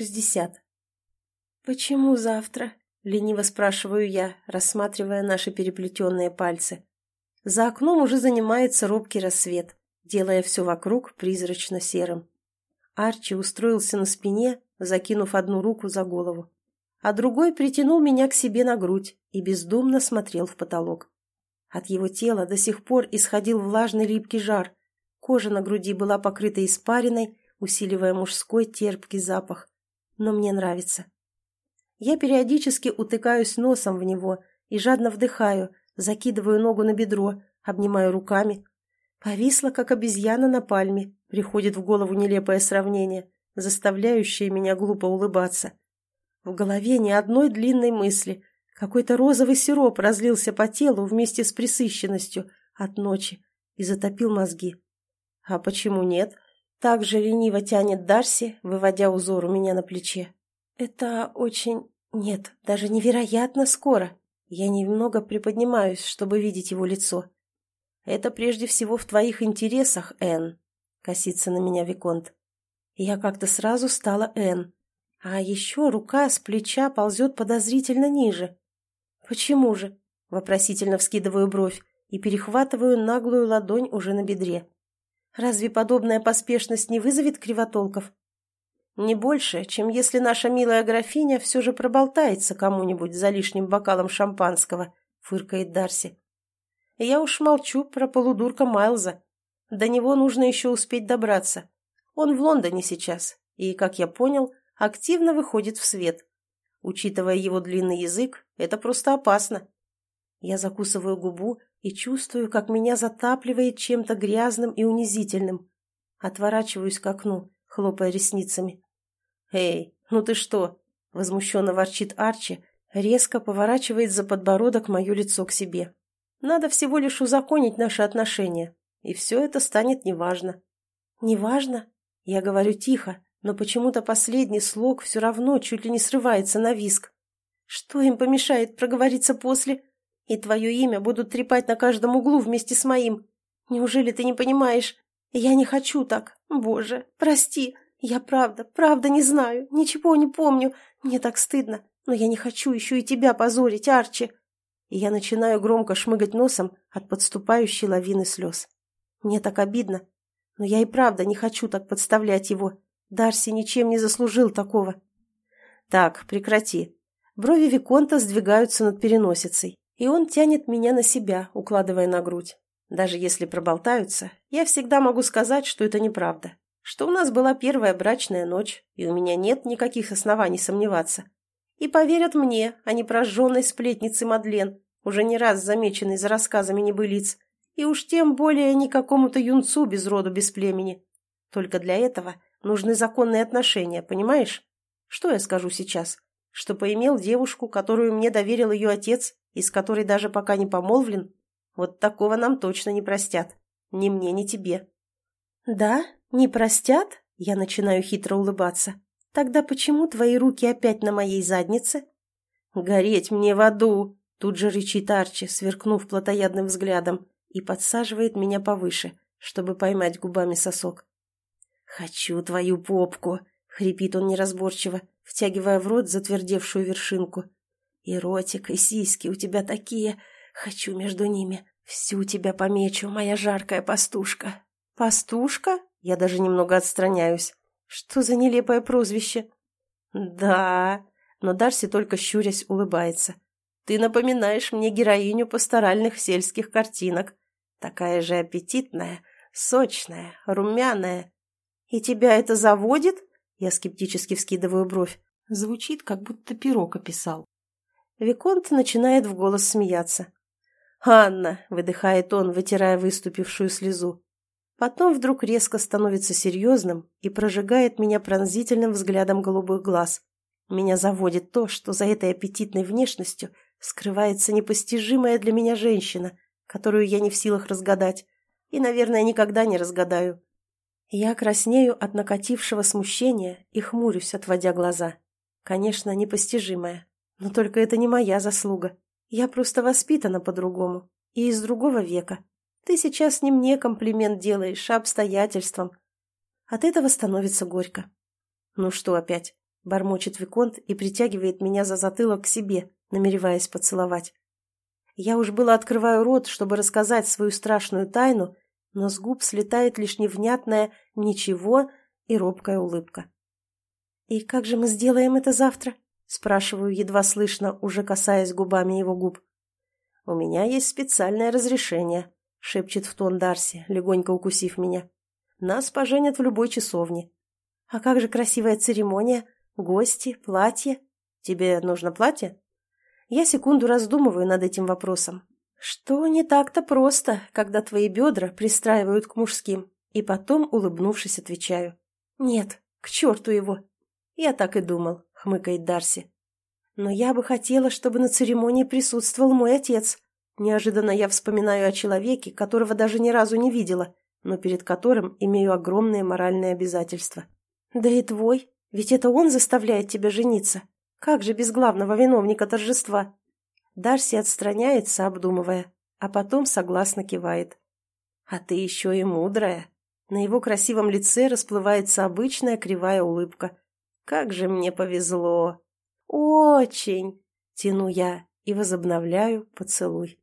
шестьдесят. «Почему завтра?» — лениво спрашиваю я, рассматривая наши переплетенные пальцы. За окном уже занимается робкий рассвет, делая все вокруг призрачно-серым. Арчи устроился на спине, закинув одну руку за голову, а другой притянул меня к себе на грудь и бездумно смотрел в потолок. От его тела до сих пор исходил влажный липкий жар, кожа на груди была покрыта испариной, усиливая мужской терпкий запах. Но мне нравится. Я периодически утыкаюсь носом в него и жадно вдыхаю, закидываю ногу на бедро, обнимаю руками. Повисла, как обезьяна на пальме, приходит в голову нелепое сравнение, заставляющее меня глупо улыбаться. В голове ни одной длинной мысли. Какой-то розовый сироп разлился по телу вместе с присыщенностью от ночи и затопил мозги. А почему нет? Так же лениво тянет Дарси, выводя узор у меня на плече. Это очень... Нет, даже невероятно скоро. Я немного приподнимаюсь, чтобы видеть его лицо. Это прежде всего в твоих интересах, Энн, косится на меня Виконт. Я как-то сразу стала Энн. А еще рука с плеча ползет подозрительно ниже. «Почему же?» — вопросительно вскидываю бровь и перехватываю наглую ладонь уже на бедре. «Разве подобная поспешность не вызовет кривотолков?» «Не больше, чем если наша милая графиня все же проболтается кому-нибудь за лишним бокалом шампанского», — фыркает Дарси. «Я уж молчу про полудурка Майлза. До него нужно еще успеть добраться. Он в Лондоне сейчас, и, как я понял, активно выходит в свет. Учитывая его длинный язык, это просто опасно. Я закусываю губу и чувствую, как меня затапливает чем-то грязным и унизительным. Отворачиваюсь к окну, хлопая ресницами. «Эй, ну ты что?» — возмущенно ворчит Арчи, резко поворачивает за подбородок мое лицо к себе. «Надо всего лишь узаконить наши отношения, и все это станет неважно». «Неважно?» — я говорю тихо, но почему-то последний слог все равно чуть ли не срывается на виск. Что им помешает проговориться после? И твое имя будут трепать на каждом углу вместе с моим. Неужели ты не понимаешь? Я не хочу так. Боже, прости. Я правда, правда не знаю, ничего не помню. Мне так стыдно, но я не хочу еще и тебя позорить, Арчи. И я начинаю громко шмыгать носом от подступающей лавины слез. Мне так обидно, но я и правда не хочу так подставлять его. Дарси ничем не заслужил такого. Так, прекрати. Брови Виконта сдвигаются над переносицей, и он тянет меня на себя, укладывая на грудь. Даже если проболтаются, я всегда могу сказать, что это неправда. Что у нас была первая брачная ночь, и у меня нет никаких оснований сомневаться. И поверят мне, а не прожженной сплетнице Мадлен, уже не раз замеченной за рассказами небылиц, и уж тем более не какому-то юнцу без роду, без племени. Только для этого Нужны законные отношения, понимаешь? Что я скажу сейчас? Что поимел девушку, которую мне доверил ее отец, и с которой даже пока не помолвлен? Вот такого нам точно не простят. Ни мне, ни тебе. Да? Не простят? Я начинаю хитро улыбаться. Тогда почему твои руки опять на моей заднице? Гореть мне в аду! Тут же рычит Арчи, сверкнув плотоядным взглядом, и подсаживает меня повыше, чтобы поймать губами сосок. «Хочу твою попку!» — хрипит он неразборчиво, втягивая в рот затвердевшую вершинку. «И ротик, и сиськи у тебя такие! Хочу между ними! Всю тебя помечу, моя жаркая пастушка!» «Пастушка?» Я даже немного отстраняюсь. «Что за нелепое прозвище?» «Да...» Но Дарси только щурясь улыбается. «Ты напоминаешь мне героиню пасторальных сельских картинок. Такая же аппетитная, сочная, румяная «И тебя это заводит?» Я скептически вскидываю бровь. Звучит, как будто пирог описал. Виконт начинает в голос смеяться. «Анна!» — выдыхает он, вытирая выступившую слезу. Потом вдруг резко становится серьезным и прожигает меня пронзительным взглядом голубых глаз. Меня заводит то, что за этой аппетитной внешностью скрывается непостижимая для меня женщина, которую я не в силах разгадать и, наверное, никогда не разгадаю. Я краснею от накатившего смущения и хмурюсь, отводя глаза. Конечно, непостижимое. Но только это не моя заслуга. Я просто воспитана по-другому. И из другого века. Ты сейчас не мне комплимент делаешь, а обстоятельствам. От этого становится горько. Ну что опять? — бормочет Виконт и притягивает меня за затылок к себе, намереваясь поцеловать. Я уж было открываю рот, чтобы рассказать свою страшную тайну, но с губ слетает лишь невнятное «ничего» и робкая улыбка. «И как же мы сделаем это завтра?» — спрашиваю едва слышно, уже касаясь губами его губ. «У меня есть специальное разрешение», — шепчет в тон Дарси, легонько укусив меня. «Нас поженят в любой часовне». «А как же красивая церемония? Гости, платье? Тебе нужно платье?» Я секунду раздумываю над этим вопросом. Что не так-то просто, когда твои бедра пристраивают к мужским, и потом, улыбнувшись, отвечаю. «Нет, к черту его!» «Я так и думал», — хмыкает Дарси. «Но я бы хотела, чтобы на церемонии присутствовал мой отец. Неожиданно я вспоминаю о человеке, которого даже ни разу не видела, но перед которым имею огромные моральные обязательства. Да и твой, ведь это он заставляет тебя жениться. Как же без главного виновника торжества?» Дарси отстраняется, обдумывая, а потом согласно кивает. «А ты еще и мудрая». На его красивом лице расплывается обычная кривая улыбка. «Как же мне повезло!» «Очень!» — тяну я и возобновляю поцелуй.